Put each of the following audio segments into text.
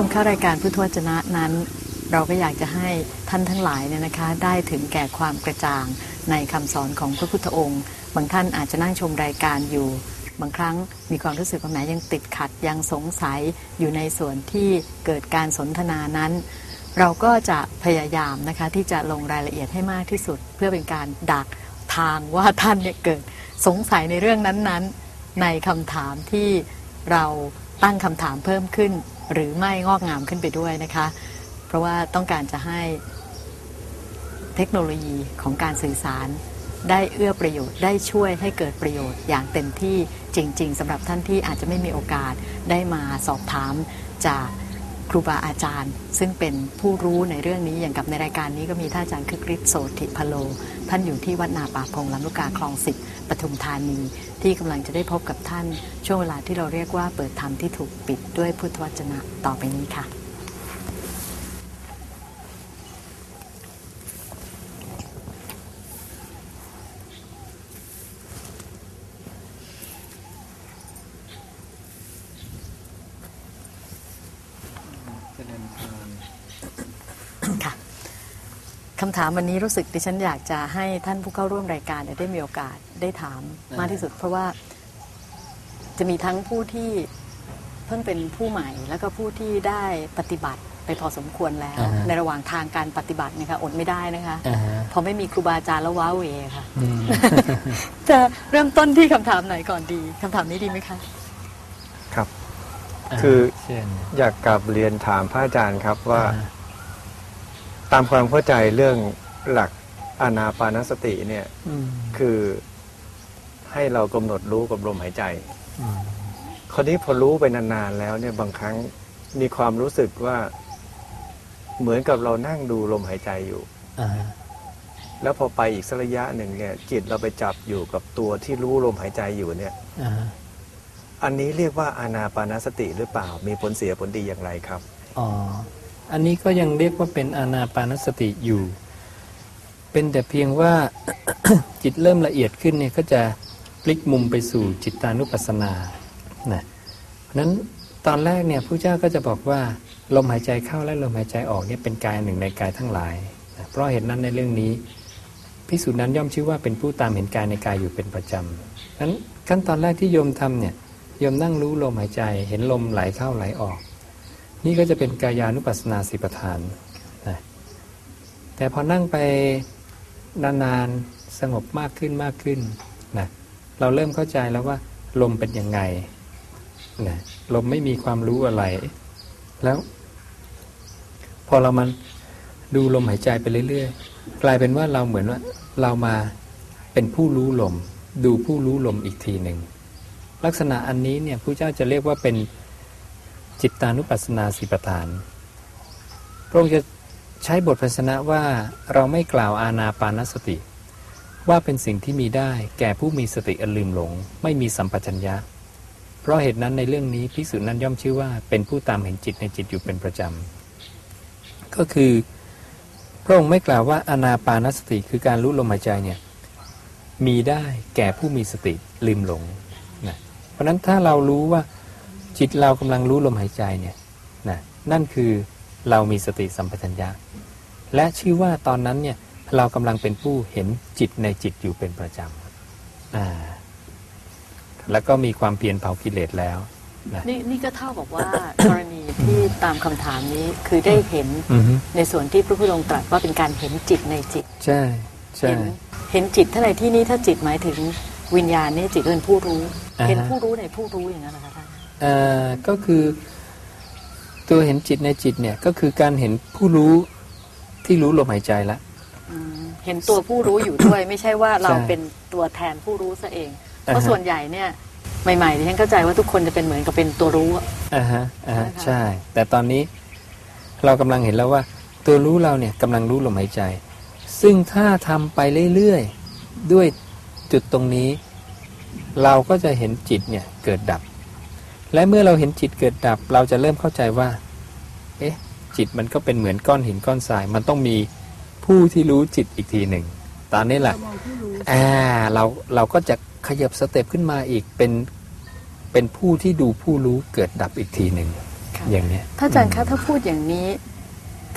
ชมคะรายการพุทธวจนะนั้น เราก็อยากจะให้ท่านทั้งหลายเนี่ยนะคะ ได้ถึงแก่ความกระจ่างในคำสอนของพระพุทธองค์ บางท่านอาจจะนั่งชมรายการอยู่ บางครั้งมีความรู้สึกว่าแหมยังติดขัดยังสงสัยอยู่ในส่วนที่เกิดการสนทนานั้น เราก็จะพยายามนะคะที่จะลงรายละเอียดให้มากที่สุด เพื่อเป็นการดักทางว่าท่านเนี่ยเกิดสงสัยในเรื่องนั้นๆ ในคำถามที่เราตั้งคำถามเพิ่มขึ้น หรือไม่งอกงามขึ้นไปด้วยนะคะ เพราะว่าต้องการจะให้เทคโนโลยีของการสื่อสาร ได้เอื้อประโยชน์ได้ช่วยให้เกิดประโยชน์อย่างเต็มที่จริง ๆสำหรับท่านที่อาจจะไม่มีโอกาสได้มาสอบถามจาก ครูบาอาจารย์ ซึ่งเป็นผู้รู้ในเรื่องนี้อย่างกับในรายการนี้ก็มีท่านอาจารย์คึกฤทธิ์โสติพโล ท่านอยู่ที่วัดนาป่าพงลำลูกกาคลองสิบปทุมธานี ที่กำลังจะได้พบกับท่าน ช่วงเวลาที่เราเรียกว่าเปิดธรรมที่ถูกปิดด้วยพุทธวจนะต่อไปนี้ค่ะ เจริญพร ค่ะ คำถามวันนี้รู้สึกดิฉันอยากจะให้ท่านผู้เข้าร่วมรายการเนี่ยได้มีโอกาสได้ถามมากที่สุด เพราะว่าจะมีทั้งผู้ที่เพิ่งเป็นผู้ใหม่ แล้วก็ผู้ที่ได้ปฏิบัติไปพอสมควรแล้วอ่าฮะในระหว่างทางการปฏิบัติเนะคะอดไม่ได้นะคะอ่าฮะพอไม่มีครูบาอาจารย์แล้วว้าเหวค่ะอืมจะเริ่มต้นที่คำถามไหนก่อนดีคำถามนี้ดีไหมคะ ครับ คือเช่นอยากกลับเรียนถามพระอาจารย์ครับว่าอ่า ตามความเข้าใจเรื่องหลักอานาปานสติเนี่ยอืมคือให้เรากำหนดรู้กับลมหายใจอืมคราวนี้พอรู้ไปนานๆแล้วเนี่ยบางครั้งมีความรู้สึกว่าเหมือนกับเรานั่งดูลมหายใจอยู่อ่าแล้วพอไปอีกสักระยะหนึ่งเนี่ย จิตเราไปจับอยู่กับตัวที่รู้ลมหายใจอยู่เนี่ยอ่าอันนี้เรียกว่าอานาปานสติหรือเปล่า มีผลเสียผลดีอย่างไรครับ อ๋อ อันนี้ก็ยังเรียกว่าเป็นอานาปานสติอยู่ เป็นแต่เพียงว่าจิตเริ่มละเอียดขึ้นเนี่ยก็จะพลิกมุมไปสู่จิตตานุปัสสนานะเพราะนั้นตอนแรกเนี่ยผู้เจ้าก็จะบอกว่าลมหายใจเข้าและลมหายใจออกเนี่ยเป็นกายหนึ่งในกายทั้งหลายนะเพราะเหตุนั้นในเรื่องนี้พิสูจน์นั้นย่อมชื่อว่าเป็นผู้ตามเห็นกายในกายอยู่เป็นประจำนั้นขั้นตอนแรกที่โยมทำเนี่ยโยมนั่งรู้ลมหายใจ เห็นลมไหลเข้าไหลออก นี่ก็จะเป็นกายานุปัสสนาสิปทานนะแต่พอนั่งไปนานๆสงบมากขึ้นมากขึ้นนะเราเริ่มเข้าใจแล้วว่าลมเป็นยังไงนะลมไม่มีความรู้อะไร แล้ว พอเรามันดูลมหายใจไปเรื่อยๆ กลายเป็นว่าเราเหมือนว่าเรามาเป็นผู้รู้ลม ดูผู้รู้ลมอีกทีหนึ่งลักษณะอันนี้เนี่ยผู้เจ้าจะเรียกว่าเป็น จิตตานุปัสสนาสิปทาน พระองค์จะใช้บทพันนะว่าเราไม่กล่าวอาณาปานสติ ว่าเป็นสิ่งที่มีได้แก่ผู้มีสติอันลืมหลง ไม่มีสัมปชัญญะ เพราะเหตุนั้นในเรื่องนี้พิสุนั้นย่อมชื่อว่าเป็นผู้ตามเห็นจิตในจิตอยู่เป็นประจำ ก็คือ พระองค์ไม่กล่าวว่าอานาปานสติคือการรู้ลมหายใจเนี่ยมีได้แก่ผู้มีสติลืมหลงนะเพราะนั้นถ้าเรารู้ว่า จิตเรากำลังรู้ลมหายใจเนี่ยนะนั่นคือเรามีสติสัมปชัญญะ และชื่อว่าตอนนั้นเนี่ยเรากำลังเป็นผู้เห็นจิตในจิตอยู่เป็นประจำอ่าแล้วก็มีความเพียรเผากิเลสแล้วนะนี่นี่ก็เท่ากับว่ากรณีที่ตามคำถามนี้คือได้เห็นอือฮึในส่วนที่พระพุทธองค์ตรัสว่าเป็นการเห็นจิตในจิต ใช่ใช่เห็นเห็นจิตถ้าในที่นี้ถ้าจิตหมายถึงวิญญาณนี่จิตเป็นผู้รู้อ่าฮะเห็นผู้รู้ในผู้รู้อย่างนั้นนะคะท่านเอ่อ ก็คือตัวเห็นจิตในจิตเนี่ยก็คือการเห็นผู้รู้ที่รู้ลมหายใจละอืมเห็นตัวผู้รู้อยู่ด้วย ไม่ใช่ว่าเราใช่เป็นตัวแทนผู้รู้ซะเอง เพอ่าราะฮะส่วนใหญ่เนี่ยใหม่ๆดิฉันเข้าใจว่าทุกคนจะเป็นเหมือนกับเป็นตัวรู้อะอ่าฮะอ่าฮะนะคะใช่ แต่ตอนนี้เรากำลังเห็นแล้วว่า ตัวรู้เราเนี่ยกำลังรู้ลมหายใจ ซึ่งถ้าทำไปเรื่อยๆด้วยจุดตรงนี้ เราก็จะเห็นจิตเนี่ยเกิดดับ และเมื่อเราเห็นจิตเกิดดับ เราจะเริ่มเข้าใจว่า เอ๊ะ จิตมันก็เป็นเหมือนก้อนหินก้อนทราย มันต้องมีผู้ที่รู้จิตอีกทีหนึ่ง ตอนนี้แหละอ่าเราเราก็จะขยับสเต็ปขึ้นมาอีกเป็นเป็นผู้ที่ดูผู้รู้เกิดดับอีกทีหนึ่งค่ะอย่างเนี้ยถ้าอาจารย์คะถ้าพูดอย่างนี้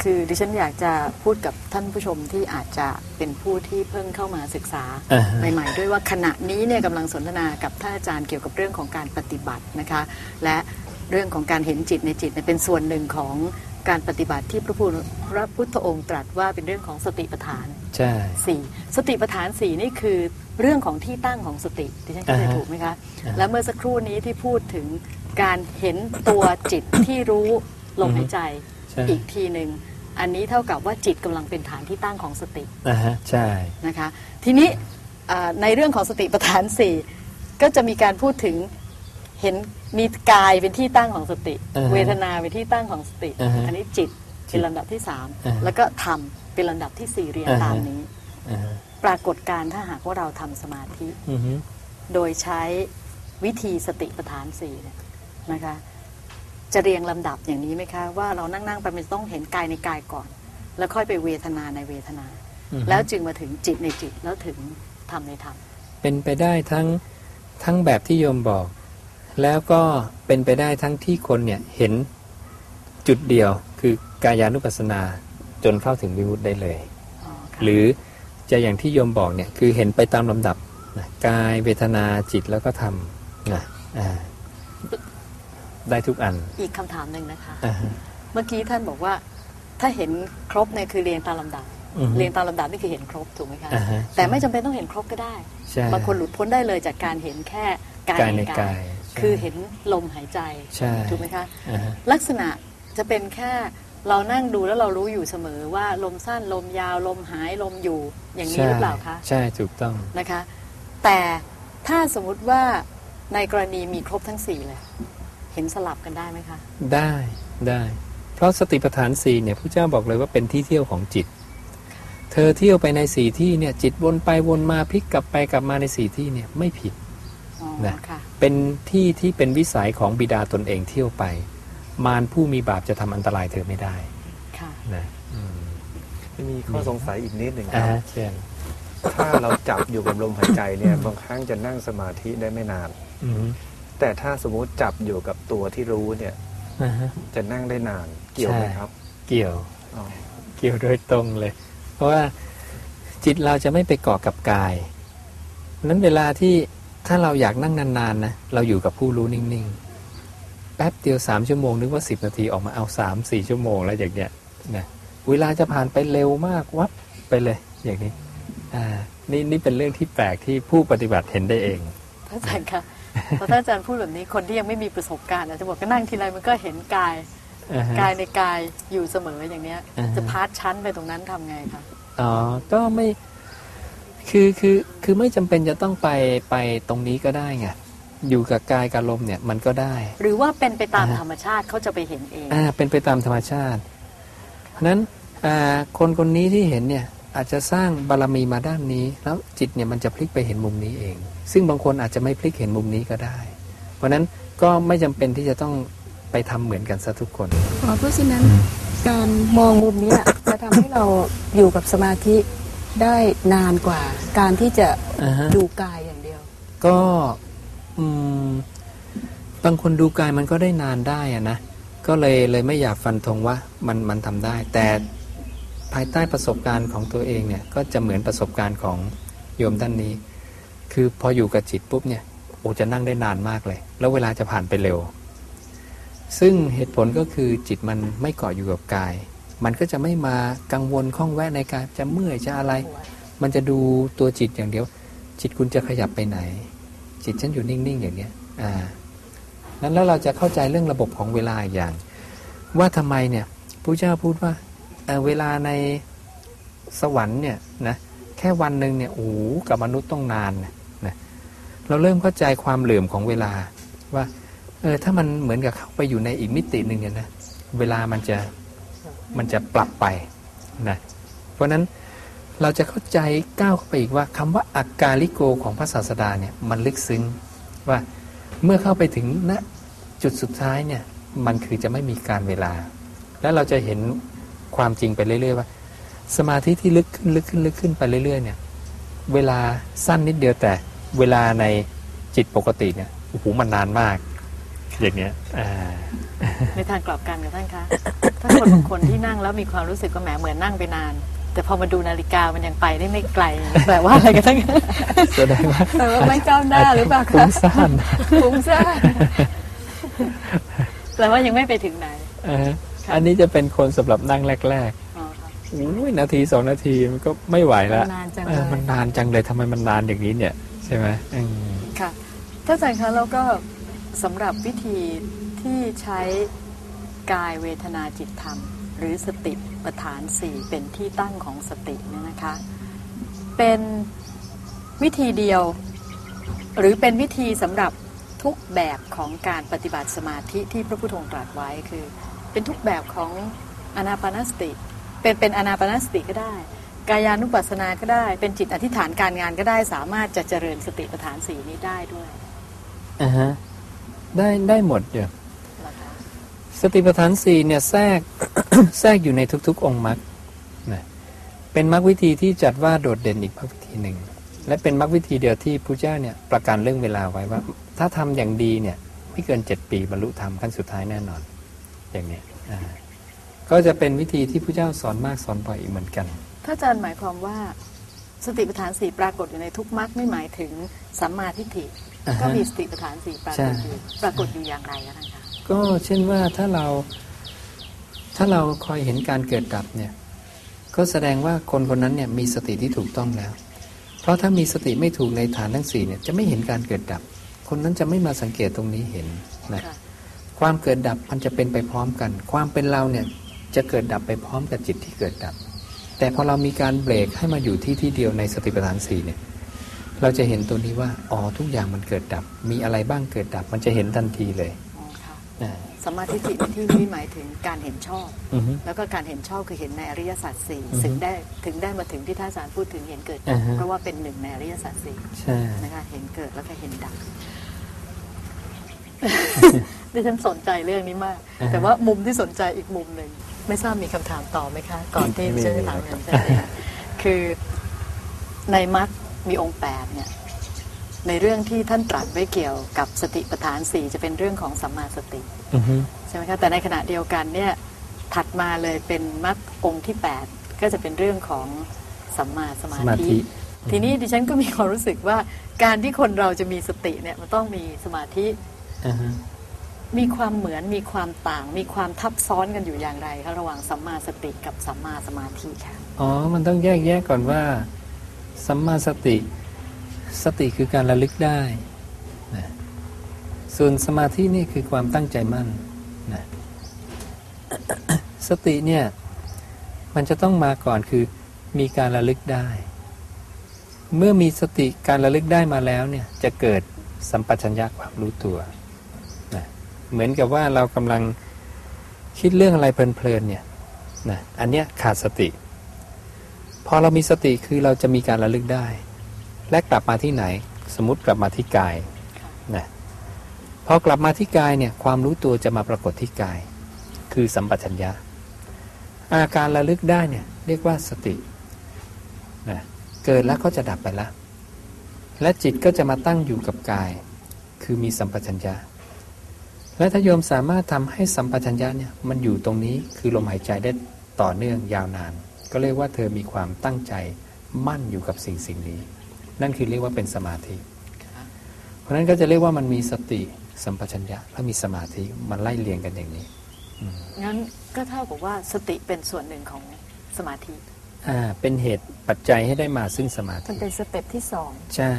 คือดิฉันอยากจะพูดกับท่านผู้ชมที่อาจจะเป็นผู้ที่เพิ่งเข้ามาศึกษาอ่าฮะใหม่ ๆ ด้วยว่าขณะนี้เนี่ยกำลังสนทนากับท่านอาจารย์เกี่ยวกับเรื่องของการปฏิบัตินะคะและเรื่องของการเห็นจิตในจิตเนี่ยเป็นส่วนหนึ่งของการปฏิบัติที่พระพุทธพระพุทธองค์ตรัสว่าเป็นเรื่องของสติปัฏฐานใช่สี่สติปัฏฐานสี่นี่คือเรื่องของที่ตั้งของสติดิฉันเข้าใจอ่าฮะถูกไหมคะอ่าฮะและเมื่อสักครู่นี้ที่พูดถึงการเห็นตัวจิตที่รู้ลมอือฮึหายใจใช่อีกทีหนึ่ง อันนี้เท่ากับว่าจิตกำลังเป็นฐานที่ตั้งของสติอ่าฮะใช่นะคะ ทีนี้อ่าในเรื่องของสติปัฏฐานสี่ก็จะมีการพูดถึงเห็นมีกายเป็นที่ตั้งของสติอ่าฮะเวทนาเป็นที่ตั้งของสติอ่าฮะอันนี้จิตเป็นลำดับที่สามอ่าฮะแล้วก็ธรรมเป็นลำดับที่สี่เรียงอ่าฮะตามนี้อ่าฮะปรากฏการณ์ถ้าหากว่าเราทำสมาธิอือฮึโดยใช้วิธีสติปัฏฐานสี่เนี่ยนะคะ จะเรียงลำดับอย่างนี้ไหมคะ ว่าเรานั่งๆไปมันต้องเห็นกายในกายก่อน แล้วค่อยไปเวทนาในเวทนาอือฮึแล้วจึงมาถึงจิตในจิตแล้วถึงธรรมในธรรมเป็นไปได้ทั้งทั้งแบบที่โยมบอก แล้วก็เป็นไปได้ทั้งที่คนเนี่ยเห็นจุดเดียวคือกายานุปัสสนาจนเข้าถึงวิมุตติได้เลยอ๋อค่ะหรือจะอย่างที่โยมบอกเนี่ยคือเห็นไปตามลำดับนะกายเวทนาจิตแล้วก็ธรรมนะอ่า ได้ทุกอัน อีกคำถามหนึ่งนะคะ อ่าฮะ เมื่อกี้ท่านบอกว่า ถ้าเห็นครบเนี่ยคือเรียงตามลำดับ อือฮึเรียงตามลำดับนี่คือเห็นครบถูกไหมคะอ่าฮะแต่ไม่จำเป็นต้องเห็นครบก็ได้ใช่บางคนหลุดพ้นได้เลยจากการเห็นแค่กายกายในในกากายยใช่คือเห็นลมหายใจใช่ ถูกไหมคะ อ่าฮะ ลักษณะจะเป็นแค่เรานั่งดูแล้วเรารู้อยู่เสมอว่าลมสั้นลมยาวลมหายลมอยู่อย่างนี้หรือเปล่าคะใช่ถูกต้องนะคะ แต่ถ้าสมมุติว่าในกรณีมีครบทั้งสี่เลย เห็นสลับกันได้ไหมคะ ได้ได้ เพราะสติปัฏฐานสี่เนี่ยพระเจ้าบอกเลยว่าเป็นที่เที่ยวของจิต เธอเที่ยวไปในสี่ที่เนี่ยจิตวนไปวนมาพลิกกลับไปกลับมาในสี่ที่เนี่ยไม่ผิดอ๋อนะค่ะเป็นที่ที่เป็นวิสัยของบิดาตนเองเที่ยวไป มารผู้มีบาปจะทำอันตรายเธอไม่ได้ค่ะนะอืมมีข้อสงสัยอีกนิดหนึ่งคอ่ารับฮะเช่นถ้าเราจับอยู่กับลมหายใจเนี่ยบางครั้งจะนั่งสมาธิได้ไม่นานอืม แต่ถ้าสมมุติจับอยู่กับตัวที่รู้เนี่ยอ่าฮะจะนั่งได้นานเกี่ยวไหมใช่ครับ เกี่ยวอ๋อเกี่ยวโดยตรงเลย เพราะว่าจิตเราจะไม่ไปเกาะกับกายเพราะฉะนั้นเวลาที่ถ้าเราอยากนั่งนานๆนะเราอยู่กับผู้รู้นิ่งๆ แป๊บเดียวสามชั่วโมงนึกว่าสิบนาทีออกมาเอาสามสี่ชั่วโมงแล้วอย่างเนี้ยนะเวลาจะผ่านไปเร็วมากวับไปเลย อย่างนี้อ่านี่นี่เป็นเรื่องที่แปลกที่ผู้ปฏิบัติเห็นได้เองพระอาจารย์คะ พอท่านอาจารย์พูดแบบนี้คนที่ยังไม่มีประสบการณ์อาจจะบอกก็นั่งทีไรมันก็เห็นกายอ่าฮะกายในกายอยู่เสมออย่างเนี้ยอ่าฮะจะพาร์ทชั้นไปตรงนั้นทำไงคะอ๋อก็ไม่คือคือคือไม่จำเป็นจะต้องไปไปตรงนี้ก็ได้ไงอยู่กับกายกับลมเนี่ยมันก็ได้ หรือว่าเป็นไปตามอ่าฮะธรรมชาติเขาจะไปเห็นเองอ่าเป็นไปตามธรรมชาติเพราะฉะนั้นอ่าคนคนนี้ที่เห็นเนี่ย อาจจะสร้างบารมีมาด้านนี้ แล้วจิตเนี่ยมันจะพลิกไปเห็นมุมนี้เอง ซึ่งบางคนอาจจะไม่พลิกเห็นมุมนี้ก็ได้ เพราะฉะนั้นก็ไม่จำเป็นที่จะต้องไปทำเหมือนกันซะทุกคนอ๋อเพราะฉะนั้นการมองมุมเนี้ยจะทำให้เราอยู่กับสมาธิได้นานกว่าการที่จะอ่าฮะดูกายอย่างเดียว ก็อืมบางคนดูกายมันก็ได้นานได้อะนะก็เลยเลยไม่อยากฟันธงว่ามันมันทำได้ แต่ ภายใต้ประสบการณ์ของตัวเองเนี่ยก็จะเหมือนประสบการณ์ของโยมท่านนี้ คือพออยู่กับจิตปุ๊บเนี่ยโอ้จะนั่งได้นานมากเลย แล้วเวลาจะผ่านไปเร็ว ซึ่งเหตุผลก็คือจิตมันไม่เกาะอยู่กับกาย มันก็จะไม่มากังวลข้องแวะในการจะเมื่อยจะอะไร มันจะดูตัวจิตอย่างเดียว จิตคุณจะขยับไปไหน จิตฉันอยู่นิ่งๆอย่างเนี้ยอ่านั้นแล้วเราจะเข้าใจเรื่องระบบของเวลาอย่าง ว่าทำไมเนี่ยพระเจ้าพูดว่า เเวลาในสวรรค์เนี่ยนะแค่วันหนึ่งเนี่ยโอ้กับมนุษย์ต้องนานนะนะเราเริ่มเข้าใจความเหลื่อมของเวลาว่าเออถ้ามันเหมือนกับเข้าไปอยู่ในอีกมิติหนึ่งเนี่ยนะเวลามันจะมันจะปรับไปนะเพราะฉะนั้นเราจะเข้าใจก้าวเข้าไปอีกว่าคำว่าอากาลิโกของพระศาสดาเนี่ยมันลึกซึ้งว่าเมื่อเข้าไปถึงณจุดสุดท้ายเนี่ยมันคือจะไม่มีการเวลา แล้วเราจะเห็น ความจริงไปเรื่อยๆว่า สมาธิที่ลึกขึ้นลึกขึ้นลึกขึ้นไปเรื่อยๆ เนี่ย เวลาสั้นนิดเดียวแต่เวลาในจิตปกติเนี่ยโอ้โหมันนานมาก อย่างเงี้ยอ่าในทางกลับกันกับท่านคะถ้าคนบางคนที่นั่งแล้วมีความรู้สึกว่าแหมเหมือนนั่งไปนาน แต่พอมาดูนาฬิกามันยังไปได้ไม่ไกลแปลว่าอะไรกันท่านคะแสดงว่าแต่ว่าไม่ก้าวหน้าหรือเปล่าฟุ้คะงซ่านฟุ้งซ่านแปลว่ายังไม่ไปถึงไหน อ่าฮะอันนี้จะเป็นคนสำหรับนั่งแรกอ๋อค่ะๆอุ้ยนาทีสองนาทีมันก็ไม่ไหวแล้วนานจังเอเลอยมันนานจังเลยทำไมมันนานอย่างนี้เนี่ย ใช่ไหมอืมค่ะท่านอาจารย์คะแล้วก็สำหรับวิธีที่ใช้กายเวทนาจิตธรรม หรือสติปัฏฐานสี่เป็นที่ตั้งของสติเนี่ยนะคะ เป็นวิธีเดียว หรือเป็นวิธีสำหรับทุกแบบของการปฏิบัติสมาธิที่พระพุทธองค์ตรัสไว้คือ เป็นทุกแบบของอนาปานสติ เป็นเป็นอนาปานสติก็ได้ กายานุปัสสนาก็ได้ เป็นจิตอธิษฐานการงานก็ได้ สามารถจะเจริญสติปัฏฐานสี่นี้ได้ด้วยอ่าฮะได้ได้หมดเดี๋ยวนะคะสติปัฏฐานสี่เนี่ยแทรกแทรกอยู่ในทุกๆ องค์มรรคนะเป็นมรรควิธีที่จัดว่าโดดเด่นอีกมรรควิธีหนึ่ง และเป็นมรรควิธีเดียวที่พระเจ้าเนี่ยประกันเรื่องเวลาไว้ว่า ถ้าทำอย่างดีเนี่ยไม่เกินเจ็ดปีบรรลุธรรมขั้นสุดท้ายแน่นอน อย่างนี้อ่าก็จะเป็นวิธีที่พระเจ้าสอนมากสอนบ่อยอีกเหมือนกันถ้าอาจารย์หมายความว่าสติปัฏฐานสี่ปรากฏอยู่ในทุกมรรคไม่หมายถึงสัมมาทิฏฐิอ่าฮะก็มีสติปัฏฐานสี่ปรากฏอยู่ใช่ปรากฏอยู่อย่างไรคะท่านคะก็เช่นว่าถ้าเราถ้าเราคอยเห็นการเกิดดับเนี่ยก็แสดงว่าคนคนนั้นเนี่ยมีสติที่ถูกต้องแล้ว เพราะถ้ามีสติไม่ถูกในฐานทั้งสี่เนี่ยจะไม่เห็นการเกิดดับ คนนั้นจะไม่มาสังเกตตรงนี้เห็นนะ ค่ะความเกิดดับมันจะเป็นไปพร้อมกัน ความเป็นเราเนี่ยจะเกิดดับไปพร้อมกับจิตที่เกิดดับ แต่พอเรามีการเบรกให้มาอยู่ที่ที่เดียวในสติปัฏฐานสี่เนี่ยเราจะเห็นตัวนี้ว่าอ๋อทุกอย่างมันเกิดดับ มีอะไรบ้างเกิดดับ มันจะเห็นทันทีเลยอ๋อค่ะอ่าสัมมาทิฏฐิในที่นี้หมายถึงการเห็นชอบอือฮึแล้วก็การเห็นชอบคือเห็นในอริยสัจสี่อือฮึถึงได้ถึงได้มาถึงที่ท่านอาจารย์พูดถึงเห็นเกิดดัอ่าบฮะเพราะว่าเป็นหนึ่งในอริยสัจสี่ใช่นะคะเห็นเกิดแล้วก็เห็นดับ ดิฉันสนใจเรื่องนี้มากอ่าฮะแต่ว่ามุมที่สนใจอีกมุมหนึ่งไม่ทราบมีคำถามต่อไหมคะ ก่อนที่ดิฉันจะถามอาจารย์ชัยค่ะคือในมัดมีองค์แปดเนี่ยในเรื่องที่ท่านตรัสไว้เกี่ยวกับสติปัฏฐานสี่จะเป็นเรื่องของสัมมาสติอือฮึใช่ไหมคะแต่ในขณะเดียวกันเนี่ยถัดมาเลยเป็นมรรคองค์ที่ 8 ก็จะเป็นเรื่องของสัมมาสมาสมาธิธิ ทีนี้ดิฉันก็มีความรู้สึกว่าการที่คนเราจะมีสติเนี่ยมันต้องมีสมาธิอ่าฮะ มีความเหมือนมีความต่าง มีความทับซ้อนกันอยู่อย่างไรคะระหว่างสัมมาสติกับสัมมาสมาธิค่ะอ๋อ มันต้องแยกแยะก่อนว่าสัมมาสติ สติคือการระลึกได้นะส่วนสมาธินี่คือความตั้งใจมั่นนะสติเนี่ยมันจะต้องมาก่อนคือมีการระลึกได้ เมื่อมีสติการระลึกได้มาแล้วเนี่ยจะเกิดสัมปชัญญะความรู้ตัว เหมือนกับว่าเรากำลังคิดเรื่องอะไรเพลินๆเนี่ยนะอันเนี้ยขาดสติ พอเรามีสติคือเราจะมีการระลึกได้ และกลับมาที่ไหน สมมติกลับมาที่กายนะพอกลับมาที่กายเนี่ยความรู้ตัวจะมาปรากฏที่กาย คือสัมปชัญญะ อาการระลึกได้เนี่ยเรียกว่าสตินะเกิดแล้วก็จะดับไปละและจิตก็จะมาตั้งอยู่กับกาย คือมีสัมปชัญญะ และถ้าโยมสามารถทำให้สัมปชัญญะเนี่ยมันอยู่ตรงนี้คือลมหายใจได้ต่อเนื่องยาวนาน ก็เรียกว่าเธอมีความตั้งใจมั่นอยู่กับสิ่งสิ่งนี้ นั่นคือเรียกว่าเป็นสมาธิ เพราะฉะนั้นก็จะเรียกว่ามันมีสติสัมปชัญญะและมีสมาธิมันไล่เรียงกันอย่างนี้งั้นก็เท่ากับว่าสติเป็นส่วนหนึ่งของสมาธิอ่าเป็นเหตุปัจจัยให้ได้มาซึ่งสมามัธิเป็น step ที่สองใช่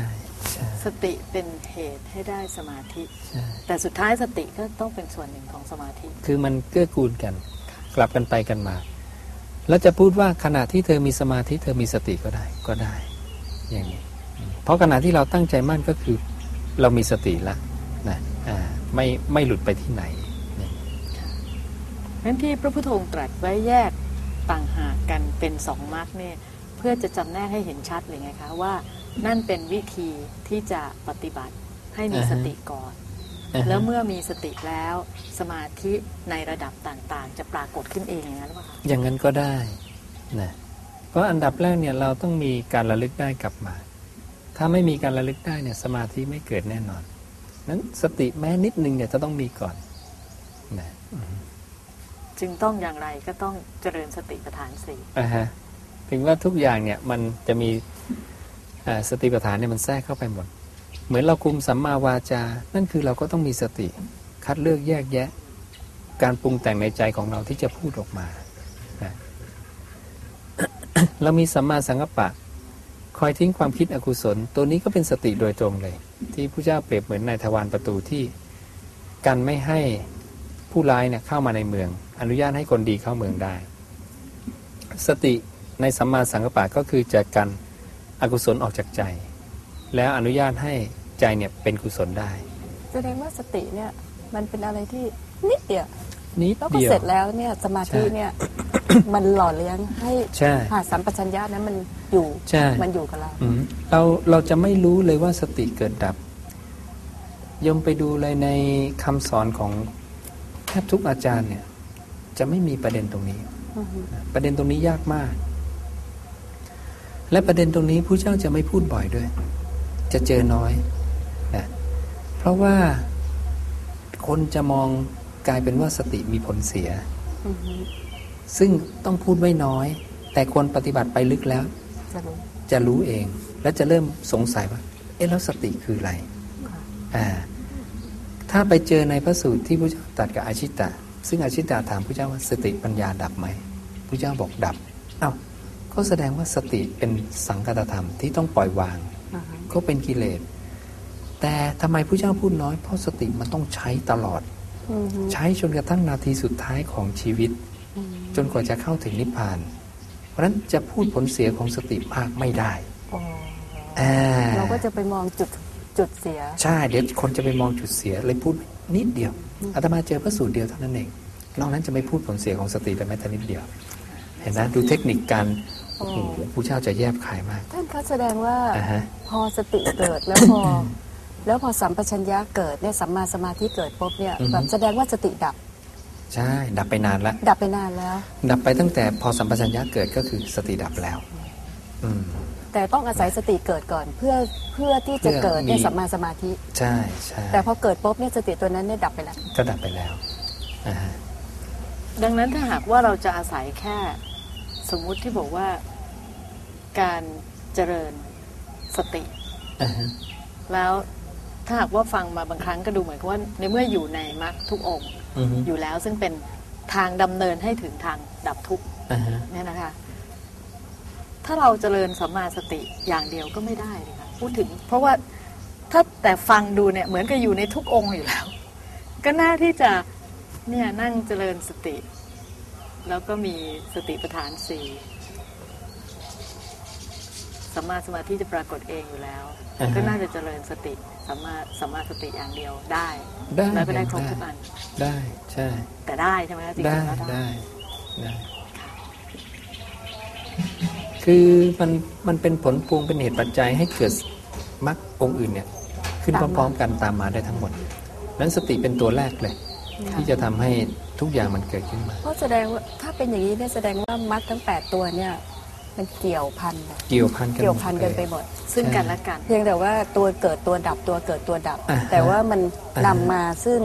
ใช่ สติเป็นเหตุให้ได้สมาธิใช่แต่สุดท้ายสติก็ต้องเป็นส่วนหนึ่งของสมาธิ คือมันเกื้อกูลกัน กลับกันไปกันมา แล้วจะพูดว่าขณะที่เธอมีสมาธิ เธอมีสติก็ได้ก็ได้ อย่างนี้อืมเพราะขณะที่เราตั้งใจมั่นก็คือ เรามีสติละนะอ่าไม่ไม่หลุดไปที่ไหนนั้นที่พระพุทธองค์ตรัสไว้แยกต่างหากกันเป็นสองมรรคเนี่ยเพื่อจะจำแนกให้เห็นชัดเลยไงคะว่า นั่นเป็นวิธีที่จะปฏิบัติให้มีอ่าฮะสติก่อนอ่าฮะแล้วเมื่อมีสติแล้วสมาธิในระดับต่างๆ จะปรากฏขึ้นเองอย่างนั้นหรือเปล่าคะอย่างนั้นก็ได้นะเพราะอันดับแรกเนี่ยเราต้องมีการระลึกได้กลับมา ถ้าไม่มีการระลึกได้เนี่ยสมาธิไม่เกิดแน่นอนนั้นสติแม้นิดนึงเนี่ยจะต้องมีก่อนนะจึงต้องอย่างไรก็ต้องเจริญสติปัฏฐานสี่อ่าฮะถึงว่าทุกอย่างเนี่ยมันจะมีอ่า สติปัฏฐานเนี่ยมันแทรกเข้าไปหมด เหมือนเราคุมสัมมาวาจา นั่นคือเราก็ต้องมีสติ คัดเลือกแยกแยะ การปรุงแต่งในใจของเราที่จะพูดออกมาเรามีสัมมาสังกัปปะ คอยทิ้งความคิดอกุศล ตัวนี้ก็เป็นสติโดยตรงเลย ที่พระเจ้าเปรียบเหมือนในทวารประตูที่กันไม่ให้ผู้ร้ายเนี่ยเข้ามาในเมือง อนุญาตให้คนดีเข้าเมืองได้ สติในสัมมาสังกัปปะก็คือจะกัน อกุศลออกจากใจ แล้วอนุญาตให้ใจเนี่ยเป็นกุศลได้ แสดงว่าสติเนี่ยมันเป็นอะไรที่นิดเดียวนิดแล้วก็เดียวเสร็จแล้วเนี่ยสมาธิใช่เนี่ยมันหล่อเลี้ยงให้ใช่หาสัมปชัญญะนั้นมันอยู่ใช่มันอยู่กับเราอืมเราเราจะไม่รู้เลยว่าสติเกิดดับยมไปดูเลยในคำสอนของแทบทุกอาจารย์เนี่ย จะไม่มีประเด็นตรงนี้อือฮึประเด็นตรงนี้ยากมาก และประเด็นตรงนี้ผู้เจ้าจะไม่พูดบ่อยด้วย จะเจอน้อยนะเพราะว่าคนจะมองกลายเป็นว่าสติมีผลเสียอือฮึซึ่งต้องพูดไว้น้อย แต่คนปฏิบัติไปลึกแล้วจะรู้จะรู้เอง และจะเริ่มสงสัยว่า เอ๊ะแล้วสติคืออะไรค่ะอ่าถ้าไปเจอในพระสูตรที่พระเจ้าตรัดกับอาชิตะ ซึ่งอาชิตะถามพระเจ้าว่าสติปัญญาดับไหมพระเจ้าบอกดับ เอ้า ก็แสดงว่าสติเป็นสังคตธรรมที่ต้องปล่อยวางอ่าฮะก็เป็นกิเลส แต่ทำไมพระเจ้าพูดน้อย เพราะสติมันต้องใช้ตลอดอือฮึใช้จนกระทั่งนาทีสุดท้ายของชีวิตอืมจนกว่าจะเข้าถึงนิพพาน เพราะฉะนั้นจะพูดผลเสียของสติมากไม่ได้อ๋ออ่าเราก็จะไปมองจุดจุดเสีย ใช่ เดี๋ยวคนจะไปมองจุดเสียเลยพูดนิดเดียวอาตมาเจอพระสูตรเดียวเท่านั้นเองนอกนั้นจะไม่พูดผลเสียของสติแต่แม้แต่นิดเดียว เห็นนะดูเทคนิคการโอ้โห ผู้เจ้าจะแยบขายมาก ท่านคะแสดงว่าอ่าฮะพอสติเกิดแล้วพอ แล้วพอสัมปชัญญะเกิดเนี่ยสัมมาสมาธิเกิดปุ๊บเนี่ยอือฮึแบบแสดงว่าสติดับ ใช่ ดับไปนานแล้ว ดับไปนานแล้ว ดับไปตั้งแต่พอสัมปชัญญะเกิดก็คือสติดับแล้ว อืมแต่ต้องอาศัยสติเกิดก่อนเพื่อเพื่อที่จะเพื่อเกิดเนี่ยมีสัมมาสมาธิ ใช่ใช่แต่พอเกิดปุ๊บเนี่ยสติตัวนั้นเนี่ยดับไปแล้ว ก็ดับไปแล้วอ่าฮะดังนั้นถ้าหากว่าเราจะอาศัยแค่ สมมุติที่บอกว่าการเจริญสติอ่าฮะแล้วถ้าหากว่าฟังมาบางครั้งก็ดูเหมือนกับว่า ในเมื่ออยู่ในมรรคทุกองค์อือฮึอยู่แล้วซึ่งเป็นทางดำเนินให้ถึงทางดับทุกข์อ่าฮะเนี่ยนะคะ ถ้าเราเจริญสัมมาสติอย่างเดียวก็ไม่ได้เลยค่ะพูดถึง เพราะว่าถ้าแต่ฟังดูเนี่ยเหมือนกับอยู่ในทุกองค์อยู่แล้ว ก็น่าที่จะเนี่ยนั่งเจริญสติ แล้วก็มีสติปัฏฐานสี่สัมมาสมาธิจะปรากฏเองอยู่แล้วอ่าฮะก็น่าจะเจริญสติสัมมาสัมมาสติอย่างเดียวได้ได้แล้วก็ได้ครบทุกอันได้ใช่ แต่ได้ใช่ไหมคะจริงได้ๆแล้วได้ได้ได้คือมันมันเป็นผลพวงเป็นเหตุปัจจัยให้เกิดมรรคองค์อื่นเนี่ย ขึ้นตามมาพร้อมๆกันตามมาได้ทั้งหมดนั้นสติเป็นตัวแรกเลย ที่จะทำให้ ทุกอย่างมันเกิดขึ้นมา เพราะแสดงว่าถ้าเป็นอย่างนี้เนี่ยแสดงว่ามรรคทั้ง 8 ตัวเนี่ยมันเกี่ยวพันกันเกี่ยวพันกันเกี่ยวพันกันไปหมดซึ่งกันและกัน เพียงแต่ว่าตัวเกิดตัวดับตัวเกิดตัวดับอ่าฮะแต่ว่ามันอ่าฮะนำมาซึ่ง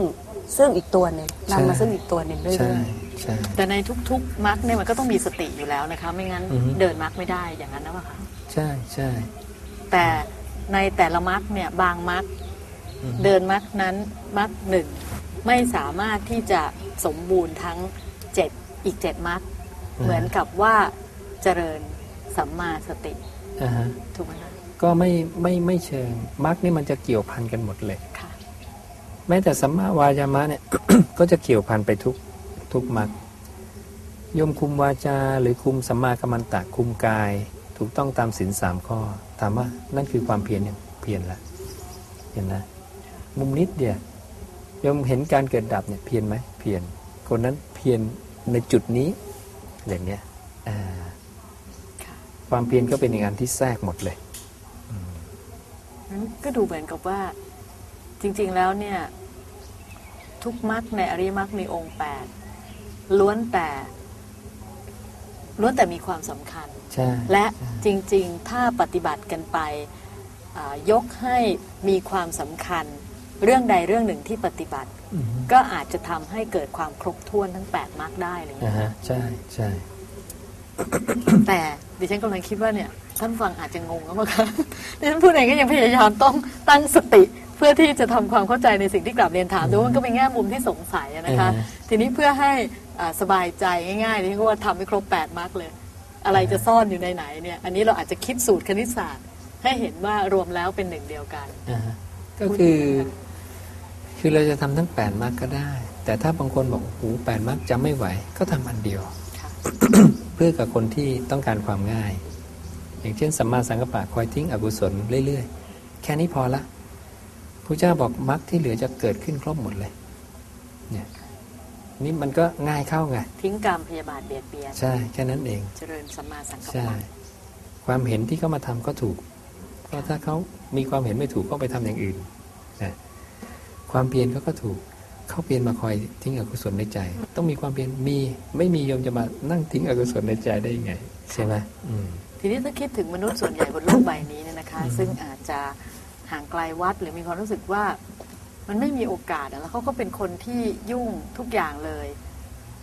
ซึ่งอีกตัวหนึ่งใช่นำมาซึ่งอีกตัวหนึ่งเรื่ใช่อยใช่แต่ในทุกๆมรรคเนี่ยมันก็ต้องมีสติอยู่แล้วนะคะ ไม่งั้นอือฮึเดินมรรคไม่ได้อย่างนั้นนะวะคะใช่ใช่แต่ในแต่ละมรรคเนี่ยบางมรรคอืมเดินมรรคนั้นมรรคหนึ่ง ไม่สามารถที่จะสมบูรณ์ทั้งเจ็ดอีกเจ็ดมรรคเหมือนกับว่าเจริญสัมมาสติอ่าฮะถูกไหมคะก็ไม่ไม่ไม่เชิงมรรคนี่มันจะเกี่ยวพันกันหมดเลยค่ะแม้แต่สัมมาวายามะเนี่ย ก็จะเกี่ยวพันไปทุกทุกมรรคโยมคุมวาจาหรือคุมสัมมากัมมันตะคุมกาย ถูกต้องตามศีลสามข้อ ถามว่านั่นคือความเพียรเนี่ยเพียรละเห็นนะมุมนิดเดียวโยมเห็นการเกิดดับเนี่ยเพียรไหมเพียรคนนั้นเพียรในจุดนี้อย่างเนี้ยอ่าค่ะความเพียรก็เป็นอย่างานที่แทรกหมดเลยนั้นก็ดูเหมือนกับว่า จริง ๆแล้วเนี่ย ทุกมรรคในอริยมรรคมีองค์แปดล้วนแต่ ล้วนแต่มีความสำคัญใช่และจริง ๆ ถ้าปฏิบัติกันไปอ่ายกให้มีความสำคัญ เรื่องใดเรื่องหนึ่งที่ปฏิบัติอืมก็อาจจะทำให้เกิดความครบถ้วนทั้ง8มรรคได้เลยอ่าฮะใช่ใช่แต่ดิฉันกำลังคิดว่าเนี่ยท่านฟังอาจจะงงแล้วมั้งคะดิฉันพูดเองก็ยังพยายามต้องตั้งสติเพื่อที่จะทำความเข้าใจในสิ่งที่กลับเรียนถามแต่ว่ามันก็เป็นแง่มุมที่สงสัยอะนะคะ ทีนี้เพื่อให้อ่าสบายใจง่ายๆดิฉันก็ว่าทำให้ครบ8มรรคเลย อะไรจะซ่อนอยู่ในไหนเนี่ยอันนี้เราอาจจะคิดสูตรคณิตศาสตร์ ให้เห็นว่ารวมแล้วเป็นหนึ่งเดียวกันอ่าฮะก็คือ คือเราจะทำทั้งแปดมรรคก็ได้ แต่ถ้าบางคนบอกโอ้โหแปดมรรคจำไม่ไหว ก็ทำอันเดียวค่ะเพื่อกับคนที่ต้องการความง่าย อย่างเช่นสัมมาสังกัปปะคอยทิ้งอกุศลเรื่อยๆ แค่นี้พอละพระเจ้าบอกมรรคที่เหลือจะเกิดขึ้นครบหมดเลย เนี่ยนี่มันก็ง่ายเข้าไง ทิ้งกรรมพยาบาทเบียดเบียน ใช่ แค่นั้นเอง เจริญสัมมาสังกัปใช่ปะความเห็นที่เขามาทำก็ถูก เพราะถ้าเขามีความเห็นไม่ถูกก็ไปทำอย่างอื่นนะ ความเพียรเขาก็ถูก เขาเพียรมาคอยทิ้งอกุศลในใจ ต้องมีความเพียรมีไม่มีโยมจะมานั่งทิ้งอกุศลในใจได้ยังไง ใช่ไหมอืมทีนี้ถ้าคิดถึงมนุษย์ส่วนใหญ่บนโลกใบนี้เนี่ยนะคะ ซึ่งอาจจะห่างไกลวัดหรือมีความรู้สึกว่ามันไม่มีโอกาสอะแล้วเขาก็เป็นคนที่ยุ่งทุกอย่างเลย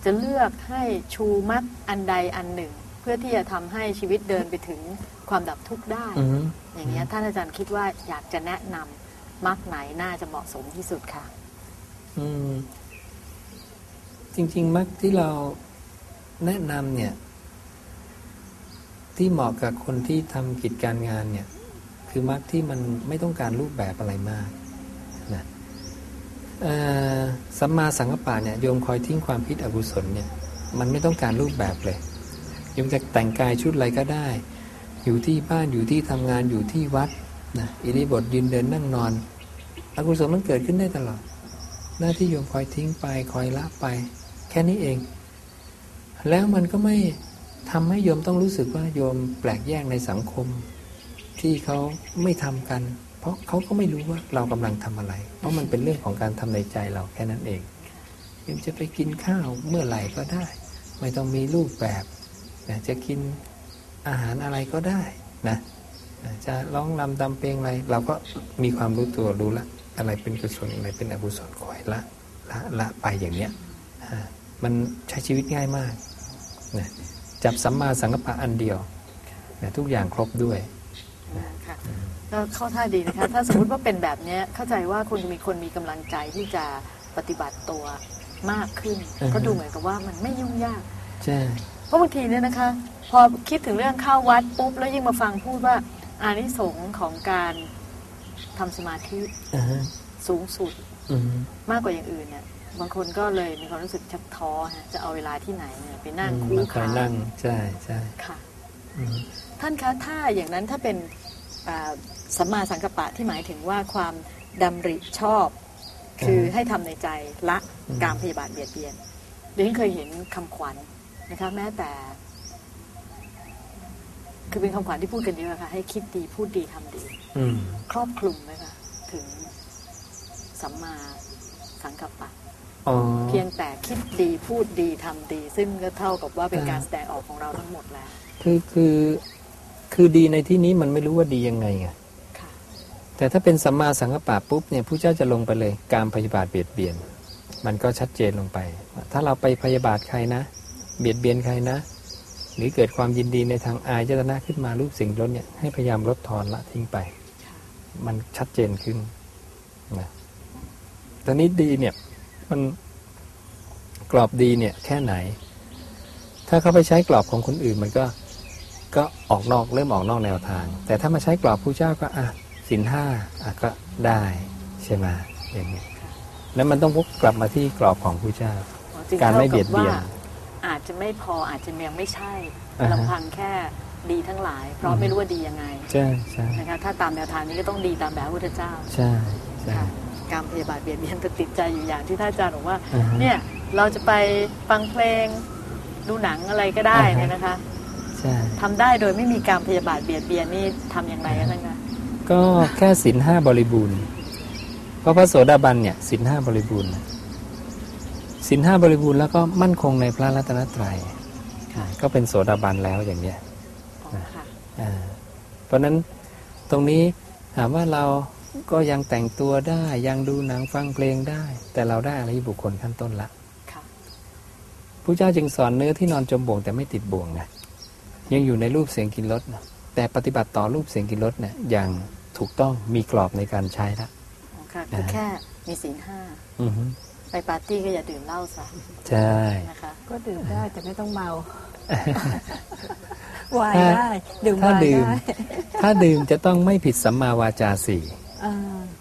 จะเลือกให้ชูมัดอันใดอันหนึ่ง เพื่อที่จะทำให้ชีวิตเดินไปถึงความดับทุกข์ได้อืมอย่างนี้ยท่านอาจารย์คิดว่าอยากจะแนะนำ มักไหนน่าจะเหมาะสมที่สุดค่ะ อืม จริง ๆมักที่เราแนะนำเนี่ย ที่เหมาะกับคนที่ทำกิจการงานเนี่ย คือมักที่มันไม่ต้องการรูปแบบอะไรมากนะสัมมาสังกปะเนี่ยโยมคอยทิ้งความคิดอกุศลเนี่ย มันไม่ต้องการรูปแบบเลยโยมจะแต่งกายชุดอะไรก็ได้ อยู่ที่บ้านอยู่ที่ทำงานอยู่ที่วัดนะอิริบทยืนเดินนั่งนอน อกุศลมันเกิดขึ้นได้ตลอด หน้าที่โยมคอยทิ้งไปคอยละไป แค่นี้เอง แล้วมันก็ไม่ทำให้โยมต้องรู้สึกว่าโยมแปลกแยกในสังคม ที่เขาไม่ทำกัน เพราะเขาก็ไม่รู้ว่าเรากำลังทำอะไร เพราะมันเป็นเรื่องของการทำในใจเราแค่นั้นเองโยมจะไปกินข้าวเมื่อไหร่ก็ได้ ไม่ต้องมีรูปแบบนะจะกินอาหารอะไรก็ได้นะจะร้องรำตำเพลงอะไร เราก็มีความรู้ตัวรู้ละ อะไรเป็นกุศลอะไรเป็นอกุศลคอยละละละไปอย่างเนี้ยอ่ามันใช้ชีวิตง่ายมากนะจับสัมมาสังกัปปะอันเดียวนะทุกอย่างครบด้วยค่ะก็เข้าท่าดีนะคะ ถ้าสมมติว่าเป็นแบบเนี้ยเข้าใจว่าคุณมีคนมีกำลังใจที่จะปฏิบัติตัวมากขึ้นอือฮึก็ดูเหมือนกับว่ามันไม่ยุ่งยากใช่เพราะบางทีเนี่ยนะคะ พอคิดถึงเรื่องเข้าวัดปุ๊บแล้วยิ่งมาฟังพูดว่าอานิสงส์ของการ ทำสมาธิอ่าฮะสูงสุดอืมมากกว่าอย่างอื่นเนี่ยบางคนก็เลยมีความรู้สึกชักท้อฮะจะเอาเวลาที่ไหนเนี่ยไปนั่งอืมคู่มาคอยขานั่งใช่ใช่ค่ะอืมท่านคะถ้าอย่างนั้นถ้าเป็นอ่าสัมมาสังกัปปะที่หมายถึงว่าความดำริชอบ คือให้ทำในใจละการพยาบาทเบียดเบียนเดี๋ยวฉันเคยเห็นคำขวัญนะคะแม้แต่ คือเป็นคำขวัญที่พูดกันเยอะค่ะ ให้คิดดีพูดดีทำดีอืมครอบคลุมไหมคะถึงสัมมาสังกัปปะอ๋อเพียงแต่คิดดีพูดดีทำดี ซึ่งก็เท่ากับว่าเป็นอ่าการแสดงออกของเราทั้งหมดแล้ว คือคือคือดีในที่นี้มันไม่รู้ว่าดียังไงไงค่ะแต่ถ้าเป็นสัมมาสังกัปปะปุ๊บเนี่ยผู้เจ้าจะลงไปเลย การพยาบาทเบียดเบียน มันก็ชัดเจนลงไป ถ้าเราไปพยาบาทใครนะ เบียดเบียนใครนะ หรือเกิดความยินดีในทางอายเจตนาขึ้นมารูปสิ่งลดเนี่ยให้พยายามลดทอนละทิ้งไป มันชัดเจนขึ้นนะตอนนี้ดีเนี่ยมันกรอบดีเนี่ยแค่ไหน ถ้าเขาไปใช้กรอบของคนอื่นมันก็ก็ออกนอกเริ่มออกนอกแนวทาง แต่ถ้ามาใช้กรอบผู้เจ้าก็อะสินห้าอะก็ได้ใช่ไหมอย่างนี้แล้วมันต้องวกกลับมาที่กรอบของผู้เจ้าจึงการไม่ท่เบียดเบียนว่า อาจจะไม่พออาจจะยังไม่ใช่อ่าฮะลำพังแค่ดีทั้งหลาย เพราะอือฮึไม่รู้ว่าดียังไงใช่ใช่นะคะถ้าตามแนวทางนี้ก็ต้องดีตามแบบพระพุทธเจ้าใช่ใช่ค่ะการพยาบาทเบียดเบียนแต่ติดใจอยู่อย่างที่ท่านอาจารย์บอกว่าอ่าฮะเนี่ยเราจะไปฟังเพลงดูหนังอะไรก็ได้อ่าฮะเนี่ยนะคะใช่ทำได้โดยไม่มีการพยาบาทเบียดเบียนนี่ทำอย่างไรกันท่านคะก็แค่สินห้าบริบูรณ์ เพราะพระโสดาบันเนี่ยสินห้าบริบูรณ์ สินห้าบริบูรณ์แล้วก็มั่นคงในพระรัตนตรัยค่ะก็เป็นโสดาบันแล้วอย่างเนี้ยอ๋อค่ะอ่าเพราะฉะนั้นตรงนี้ถามว่าเราก็ยังแต่งตัวได้ยังดูหนังฟังเพลงได้ แต่เราได้อริยบุคคลขั้นต้นละค่ะพระเจ้าจึงสอนเนื้อที่นอนจมบ่วงแต่ไม่ติดบ่วงนะยังอยู่ในรูปเสียงกินรสนะแต่ปฏิบัติต่อรูปเสียงกินรสเนี่ยอย่างถูกต้องมีกรอบในการใช้ละอ๋อค่ะคือแค่มีศีลห้าอือฮึ ไปปาร์ตี้ก็อย่าดื่มเหล้าซะใช่นะคะก็ดื่มได้แต่ไม่ต้องเมาวายถ้าได้ดื่มถ้าวายดื่มได้ถ้าดื่มจะต้องไม่ผิดสัมมาวาจาสี่อ่า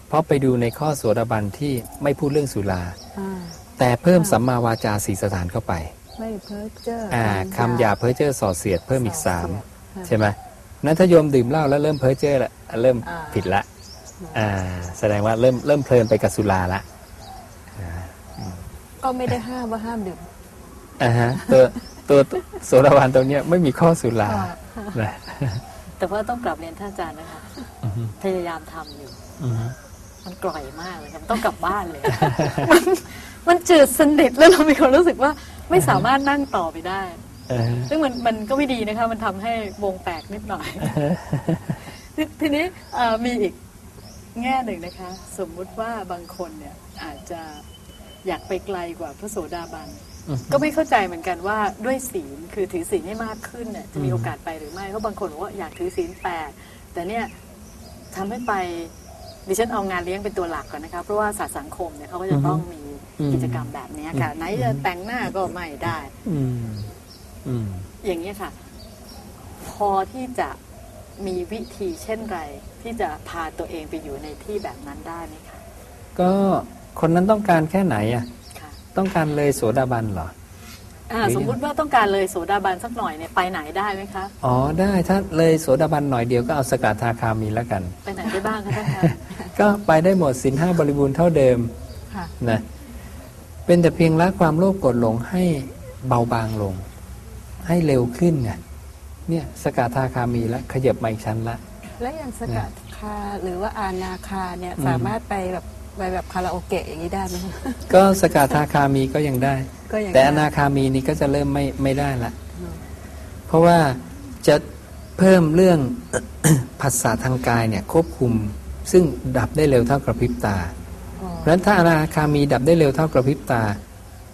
เพราะไปดูในข้อโสดาบันที่ไม่พูดเรื่องสุราอ่าแต่เพิ่มสัมมาวาจาสี่สถานเข้าไปไม่เพ้อเจ้ออ่าอ่คำหยาบเพ้อเจ้อส่อเสียดเพิ่มอีกสามค่ะใช่ไหมนั้นถ้าโยมดื่มเหล้าแล้วเริ่มเพ้อเจ้อละเริ่มอ่าผิดละอ่าแสดงว่าเริ่มเริ่มเพลินไปกับสุราละ ก็ไม่ได้ห้ามว่าห้ามดื่มอ่าฮะตัวตัวโสดาบันตรงเนี้ยไม่มีข้อสุรานะแต่ว่าต้องกลับเรียนท่านอาจารย์นะคะอือฮึพยายามทำอยู่อือฮึมันกร่อยมากเลยครับต้องกลับบ้านเลยมันมันจืดสนิทแล้วเรามีความรู้สึกว่าไม่สามารถนั่งต่อไปได้อ่าฮะซึ่งมันมันก็ไม่ดีนะคะ มันทำให้วงแตกนิดหน่อยททีนี้เอ่อมีอีกแง่หนึ่งนะคะ สมมุติว่าบางคนเนี่ยอาจจะ อยากไปไกลกว่าพระโสดาบันอือฮึก็ไม่เข้าใจเหมือนกันว่าด้วยศีลคือถือศีลให้มากขึ้นเนี่ยจะมีอืมโอกาสไปหรือไม่เพราะบางคนบอกว่าอยากถือศีลแปดแต่เนี่ยทำให้ไปดิฉันเอางานเลี้ยงเป็นตัวหลักก่อนนะคะเพราะว่าศาสตร์สังคมเนี่ยเขาก็จะต้องมีกิจกรรมแบบเนี้ยค่ะ ไหนจะแต่งหน้าก็ไม่ได้อืมอืมอย่างนี้ยค่ะ พอที่จะมีวิธีเช่นไร ที่จะพาตัวเองไปอยู่ในที่แบบนั้นได้ไหมคะก็ คนนั้นต้องการแค่ไหนอะค่ะต้องการเลยโสดาบันเหรออ่าหรือสมมุติว่าต้องการเลยโสดาบันสักหน่อยเนี่ยไปไหนได้ไหมคะ อ๋อได้ถ้าเลยโสดาบันหน่อยเดียวก็เอาสกทาคามีแล้วกัน ไปไหนได้บ้างคะท่านคะก็ไปได้หมดสินห้าบริบูรณ์เท่าเดิมค่ะนะเป็นแต่เพียงละความโลภโกรธหลงให้เบาบางลง ให้เร็วขึ้นไงเนี่ยสกทาคามีแล้วขยับมาอีกชั้นละ และอย่างสกัดคาหรือว่าอานาคาเนี่ยอืมสามารถไปแบบ ไปแบบคาราโอเกะอย่างนี้ได้ไหมก็สกทาคามีก็ยังได้ก็อย่างแต่อได้นาคามีนี่ก็จะเริ่มไม่ไม่ได้ละอืมเพราะว่าจะเพิ่มเรื่องภาษาทางกายเนี่ยควบคุม ซึ่งดับได้เร็วเท่ากระพริบตาอ๋อเพราะฉะนั้นถ้าอนาคามีดับได้เร็วเท่ากระพริบตา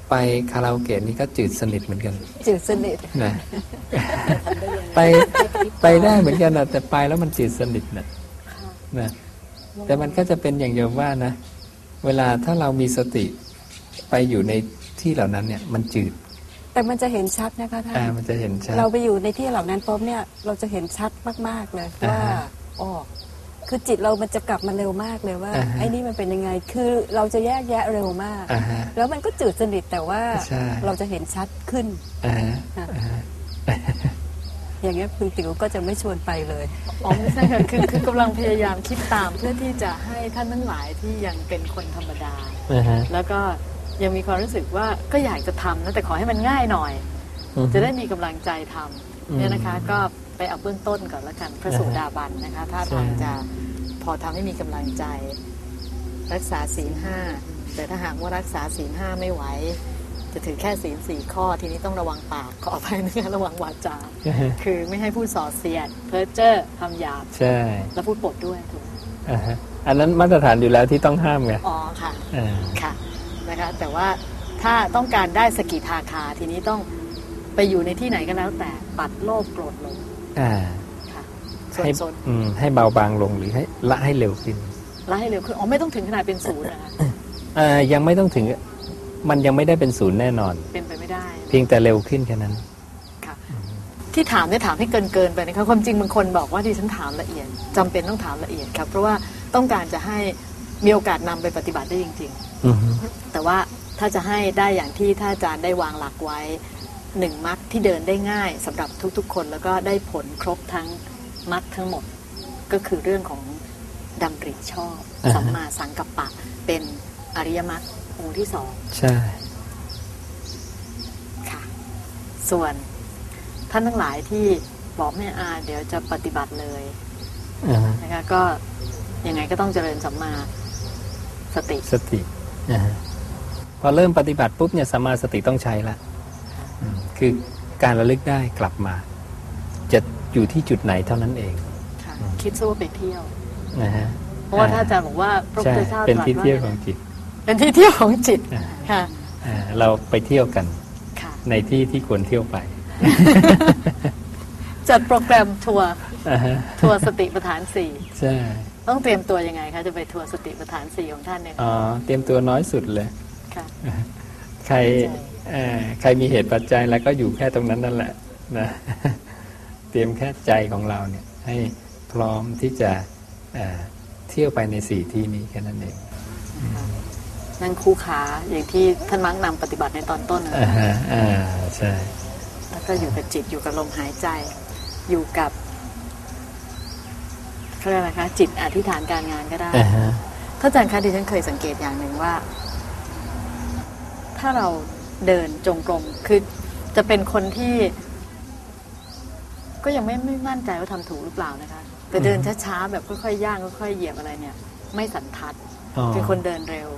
ไปคาราโอเกะนี่ก็จืดสนิทเหมือนกัน จืดสนิทนะไปไปได้เหมือนกันนะแต่ไปแล้วมันจืดสนิทนะนะ แต่มันก็จะเป็นอย่างโยมว่านะ เวลาถ้าเรามีสติไปอยู่ในที่เหล่านั้นเนี่ยมันจืด แต่มันจะเห็นชัดนะคะท่านอ่ามันจะเห็นชัด เราไปอยู่ในที่เหล่านั้นปุ๊บเนี่ยเราจะเห็นชัดมาก ๆเลยอ่าว่าฮะอ๋อคือจิตเรามันจะกลับมาเร็วมากเลยว่าอ่าฮะไอ้นี่มันเป็นยังไง คือเราจะแยกแยะเร็วมากอ่าฮะแล้วมันก็จืดสนิทแต่ว่าใช่เราจะเห็นชัดขึ้น อ่าฮะค่ะอ่าฮะอย่างเงี้ยคุณติ๋วก็จะไม่ชวนไปเลยอ๋อไม่ใช่ค่ะคือคือกำลังพยายามคิดตามเพื่อที่จะให้ท่านทั้งหลายที่ยังเป็นคนธรรมดาอ่าฮะ แล้วก็ยังมีความรู้สึกว่าก็อยากจะทำนะแต่ขอให้มันง่ายหน่อย อือฮึ จะได้มีกำลังใจทอืมำเนี่ยนะคะ ก็ไปเอาเบื้องต้นก่อนแล้วกันพระโสดาบันนะคะ ถ้าทางใช่จะพอทำให้มีกำลังใจ รักษาศีลห้าแต่ถ้าหากว่ารักษาศีลห้าไม่ไหว จะถือแค่ศีลสี่ข้อทีนี้ต้องระวังปากขออภัยนะคะระวังวาจาอ่าฮะคือไม่ให้พูดส่อเสียด เพ้อเจ้อคำหยาบใช่แล้วพูดปดด้วยถูกไหมอ่าฮะอันนั้นมาตรฐานอยู่แล้วที่ต้องห้ามไงอ๋อค่ะอ่าค่ะนะคะแต่ว่าถ้าต้องการได้สกิทาคาทีนี้ต้องไปอยู่ในที่ไหนก็แล้วแต่ปัดโลภโกรธหลงอ่าค่ะส่วนให้โซนอืมให้เบาบางลงหรือให้ละให้เร็วขึ้นละให้เร็วขึ้นอ๋อไม่ต้องถึงขนาดเป็นศูนย์นะคะอ่ายังไม่ต้องถึง มันยังไม่ได้เป็นศูนย์แน่นอน เป็นไปไม่ได้ เพียงแต่เร็วขึ้นแค่นั้น ค่ะ ที่ถามเนี่ยถามให้เกินเกินๆไปนะคะความจริงบางคนบอกว่าที่ฉันถามละเอียดจำเป็นต้องถามละเอียดครับ เพราะว่าต้องการจะให้มีโอกาสนำไปปฏิบัติได้จริงๆอือฮึแต่ว่าถ้าจะให้ได้อย่างที่ท่านอาจารย์ได้วางหลักไว้หนึ่งมรรคที่เดินได้ง่ายสำหรับทุกๆ คนแล้วก็ได้ผลครบทั้งมรรคทั้งหมด ก็คือเรื่องของดำริชอบอ่าฮะสัมมาสังกัปปะเป็นอริยมรรค องค์ที่สองใช่ค่ะ ส่วนท่านทั้งหลายที่บอกแม่อาเดี๋ยวจะปฏิบัติเลยอ่าฮะนะคะก็ยังไงก็ต้องเจริญสัมมาสติสติอ่าฮะพอเริ่มปฏิบัติปุ๊บเนี่ยสมมาสติต้องใช้ละอืมคือการระลึกได้กลับมา จะอยู่ที่จุดไหนเท่านั้นเองค่ะคิดซะว่าไปเที่ยวนะฮะเพราะว่าอ่าถ้าอาจารย์บอกว่าพระพุทใช่ธเจ้าเป็นตรัสที่ว่าเที่ยวของจิต เป็นที่เที่ยวของจิตอ่าค่ะอ่าเราไปเที่ยวกันค่ะในที่ที่ควรเที่ยวไป จัดโปรแกรมทัวร์อ่าฮะทัวร์สติปัฏฐานสี่ใช่ต้องเตรียมตัวยังไงคะจะไปทัวร์สติปัฏฐานสี่ของท่านเนี่ยอ๋อเตรียมตัวน้อยสุดเลยค่ะใครเอ่อใครมีเหตุปัจจัยแล้วก็อยู่แค่ตรงนั้นนั่นแหละนะเตรียมแค่ใจของเราเนี่ย ให้พร้อมที่จะเอ่อเที่ยวไปในสี่ที่นี้แค่นั้นเอง นั่งคู้ขาอย่างที่ท่านมักนำปฏิบัติในตอนต้นนะอ่าฮะอ่าใช่แล้วก็อยู่กับจิตอยู่กับลมหายใจ อยู่กับเขาเรียกอะไรคะจิตอธิษฐานการงานก็ได้อ่าฮะท่านอาจารย์คะดิฉันเคยสังเกตอย่างหนึ่งว่า ถ้าเราเดินจงกรมคือจะเป็นคนที่ ก็ยังไม่ไม่มั่นใจว่าทำถูกหรือเปล่านะคะแต่เดินช้าๆแบบค่อยๆย่างค่อยๆเหยียบอะไรเนี่ย ไม่สันทัดอ๋อเป็นคนเดินเร็ว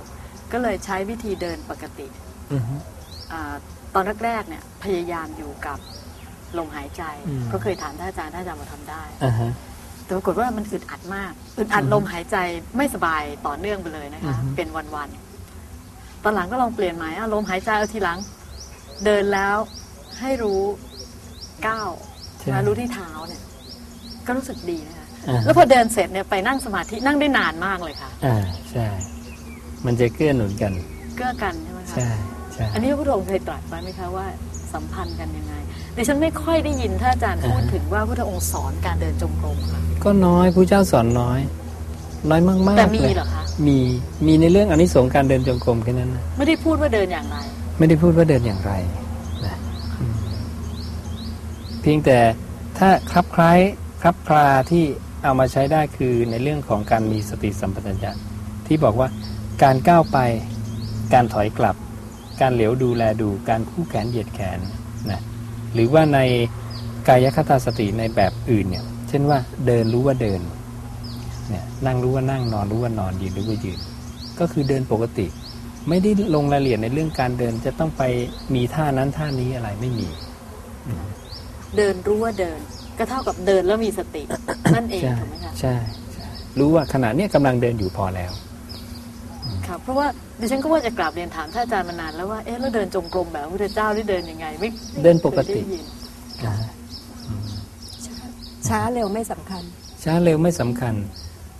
ก็เลยใช้วิธีเดินปกติอือฮึอาตอนแรกๆเนี่ยพยายามอยู่กับลมหายใจอืมก็เคยถามท่านอาจารย์ท่านอาจารย์มาทำได้อ่าฮะแต่ปรากฏว่ามันอึดอัดมากอึดอัดอืมลมหายใจไม่สบายต่อเนื่องไปเลยนะคะอือฮึเป็นวันๆตอนหลังก็ลองเปลี่ยนใหม่อะลมหายใจเอาทีหลัง เดินแล้วให้รู้ก้าวใช่มารู้ที่เท้าเนี่ย ก็รู้สึกดีนะคะอ่าฮะแล้วพอเดินเสร็จเนี่ยไปนั่งสมาธินั่งได้นานมากเลยค่ะอ่าใช่ มันจะเกื้อหนุนกัน เกื้อกันใช่ไหมคะใช่ใช่อันนี้พระพุทธองค์เคยตรัสไว้ไหมคะว่าสัมพันธ์กันยังไงดิฉันไม่ค่อยได้ยินท่านอาจารย์พูดถึงว่าพระพุทธองค์สอนการเดินจงกรมค่ะก็น้อยผู้เจ้าสอนน้อย น้อยมากๆแต่มีเลยเหรอคะมีมีในเรื่องอานิสงส์การเดินจงกรมแค่นั้นนะไม่ได้พูดว่าเดินอย่างไร ไม่ได้พูดว่าเดินอย่างไรนะอืมเพียงแต่ถ้าคลับคล้ายคลับคลาที่เอามาใช้ได้คือในเรื่องของการมีสติสัมปชัญญะที่บอกว่า การก้าวไป การถอยกลับ การเหลียวดูแลดู การคู่แขนเหยียดแขนนะหรือว่าในกายคตาสติในแบบอื่นเนี่ย เช่นว่าเดินรู้ว่าเดินเนี่ยนั่งรู้ว่านั่งนอนรู้ว่านอนยืนรู้ว่ายืน ก็คือเดินปกติ ไม่ได้ลงรายละเอียดในเรื่องการเดินจะต้องไปมีท่านั้นท่านี้อะไรไม่มี เดินรู้ว่าเดิน ก็เท่ากับเดินแล้วมีสตินั่นเองใช่ถูกไหมคะใช่ใช่ รู้ว่าขณะเนี้ยกำลังเดินอยู่พอแล้ว ค่ะเพราะว่าดิฉันก็ว่าจะกราบเรียนถามท่านอาจารย์มานานแล้วว่าเอ๊ะแล้วเดินจงกรมแบบพระพุทธเจ้าที่เดินยังไงไม่ไม่เดินปกติเคยได้ยินอ่าช้าเร็วไม่สำคัญ ช้าเร็วไม่สำคัญ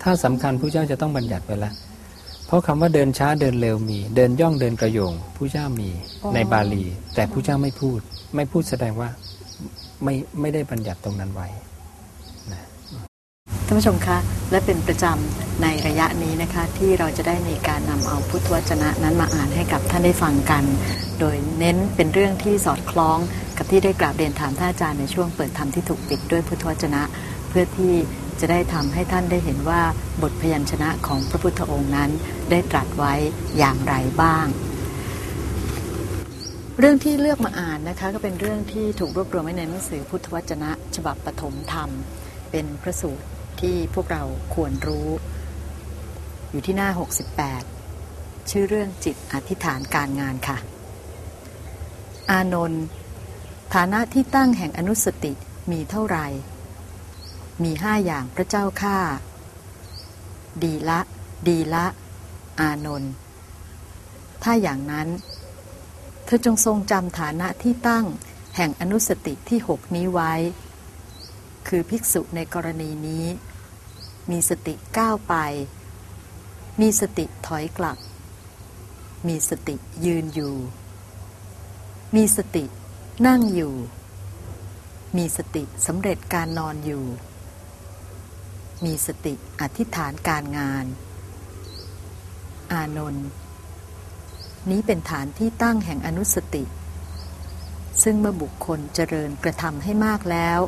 ถ้าสำคัญผู้เจ้าจะต้องบัญญัติไว้ละเพราะคำว่าเดินช้าเดินเร็วมี เดินย่องเดินกระโยงผู้เจ้ามีอ๋อในบาลี แต่ผู้เจ้าไม่พูด ไม่พูดแสดงว่าไม่ไม่ได้บัญญัติตรงนั้นไว้ท่านผู้ชมคะ และเป็นประจำในระยะนี้นะคะที่เราจะได้มีการนำเอาพุทธวจนะนั้นมาอ่านให้กับท่านได้ฟังกัน โดยเน้นเป็นเรื่องที่สอดคล้องกับที่ได้กราบเรียนถามท่านอาจารย์ในช่วงเปิดธรรมที่ถูกปิดด้วยพุทธวจนะ เพื่อที่จะได้ทำให้ท่านได้เห็นว่าบทพยัญชนะของพระพุทธองค์นั้น ได้ตรัสไว้อย่างไรบ้าง เรื่องที่เลือกมาอ่านนะคะก็เป็นเรื่องที่ถูกรวบรวมไว้ในหนังสือพุทธวจนะ ฉบับปฐมธรรม เป็นพระสูตร ที่พวกเราควรรู้ อยู่ที่หน้า 68 ชื่อเรื่องจิตอธิษฐานการงานค่ะ อานนท์ฐานะที่ตั้งแห่งอนุสติมีเท่าไหร่ มีห้าอย่างพระเจ้าข้าดีละ ดีละ อานนท์ถ้าอย่างนั้น เธอจงทรงจำฐานะที่ตั้งแห่งอนุสติที่หกนี้ไว้ คือภิกษุในกรณีนี้ มีสติก้าวไป มีสติถอยกลับ มีสติยืนอยู่ มีสตินั่งอยู่ มีสติสำเร็จการนอนอยู่ มีสติอธิษฐานการงาน อานนท์นี้เป็นฐานที่ตั้งแห่งอนุสติ ซึ่งเมื่อบุคคลเจริญกระทำให้มากแล้ว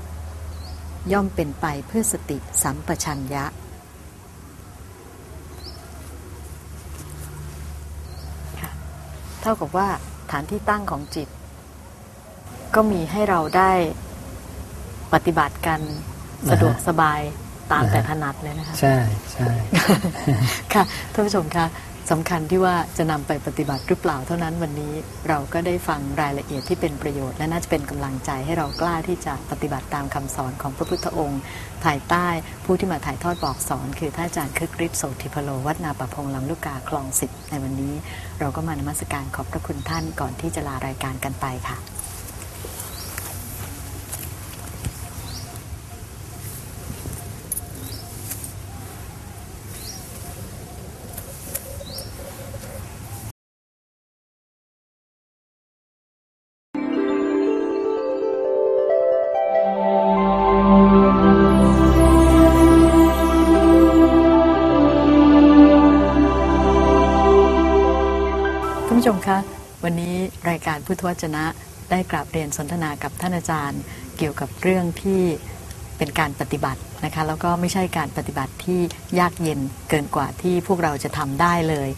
ย่อมเป็นไปเพื่อสติสัมปชัญญะค่ะเท่ากับว่าฐานที่ตั้งของจิต ก็มีให้เราได้ปฏิบัติกันสะดวกสบายตามแต่ถนัดเลยนะคะ ใช่ใช่ค่ะท่านผู้ชมคะ สำคัญที่ว่าจะนำไปปฏิบัติหรือเปล่าเท่านั้นวันนี้เราก็ได้ฟังรายละเอียดที่เป็นประโยชน์ และน่าจะเป็นกำลังใจให้เรากล้าที่จะปฏิบัติตามคำสอนของพระพุทธองค์ ภายใต้ผู้ที่มาถ่ายทอดบอกสอน คือท่านอาจารย์คึกฤทธิ์โสธิพโลวัดนาประพงลำลูกกาคลองสิบในวันนี้ เราก็มานมัสการขอบพระคุณท่านก่อนที่จะลารายการกันไปค่ะ ผู้ชมคะ วันนี้รายการพุทธวจนะได้กราบเรียนสนทนากับท่านอาจารย์ เกี่ยวกับเรื่องที่เป็นการปฏิบัตินะคะ แล้วก็ไม่ใช่การปฏิบัติที่ยากเย็นเกินกว่าที่พวกเราจะทำได้เลย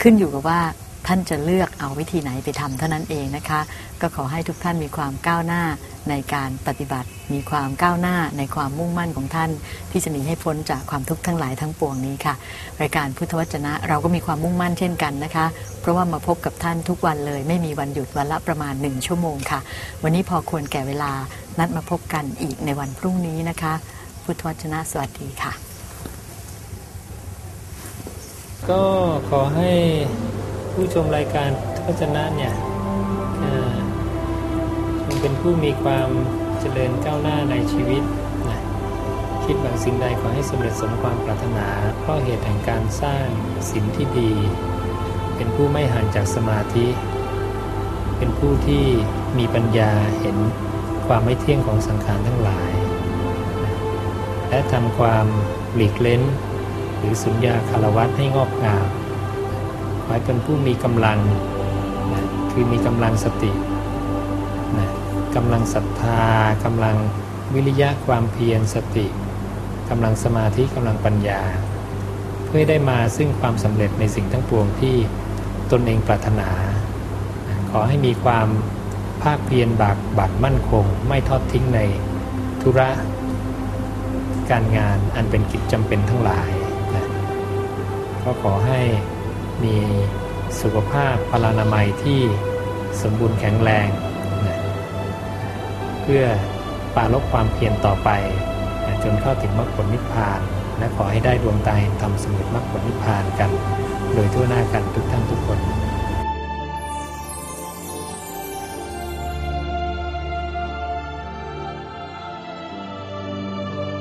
ขึ้นอยู่กับว่า ท่านจะเลือกเอาวิธีไหนไปทำเท่านั้นเองนะคะ ก็ขอให้ทุกท่านมีความก้าวหน้าในการปฏิบัติ มีความก้าวหน้าในความมุ่งมั่นของท่าน ที่จะหนีให้พ้นจากความทุกข์ทั้งหลายทั้งปวงนี้ค่ะ รายการพุทธวจนะเราก็มีความมุ่งมั่นเช่นกันนะคะ เพราะว่ามาพบกับท่านทุกวันเลย ไม่มีวันหยุดวันละประมาณหนึ่งชั่วโมงค่ะ วันนี้พอควรแก่เวลานัดมาพบกันอีกในวันพรุ่งนี้นะคะ พุทธวจนะสวัสดีค่ะ ก็ขอให้ ผู้ชมรายการทวจนะเนี่ยเอ่อจงเป็นผู้มีความเจริญก้าวหน้าในชีวิตนะคิดบางสิ่งใดขอให้สำเร็จสมความปรารถนา เพราะเหตุแห่งการสร้างศีลที่ดี เป็นผู้ไม่ห่างจากสมาธิ เป็นผู้ที่มีปัญญาเห็นความไม่เที่ยงของสังขารทั้งหลาย และทำความหลีกเล้น หรือสุญญาคารวัตให้งอกงาม ขอให้เป็นผู้มีกำลังนะคือมีกำลังสตินะกำลังศรัทธากำลังวิริยะความเพียรสติกำลังสมาธิกำลังปัญญา เพื่อได้มาซึ่งความสำเร็จในสิ่งทั้งปวงที่ตนเองปรารถนานะขอให้มีความภาคเพียรบากบัดมั่นคง ไม่ทอดทิ้งในธุระการงานอันเป็นกิจจำเป็นทั้งหลายนะก็ขอให้ มีสุขภาพพลานามัยที่สมบูรณ์แข็งแรงนะเพื่อปราลบความเพียรต่อไปนะจนเข้าถึงมรรคผลนิพพานและขอให้ได้ดวงตาเห็นธรรมสมุทรมรรคผลนิพพานกัน โดยทั่วหน้ากันทุกท่านทุกคน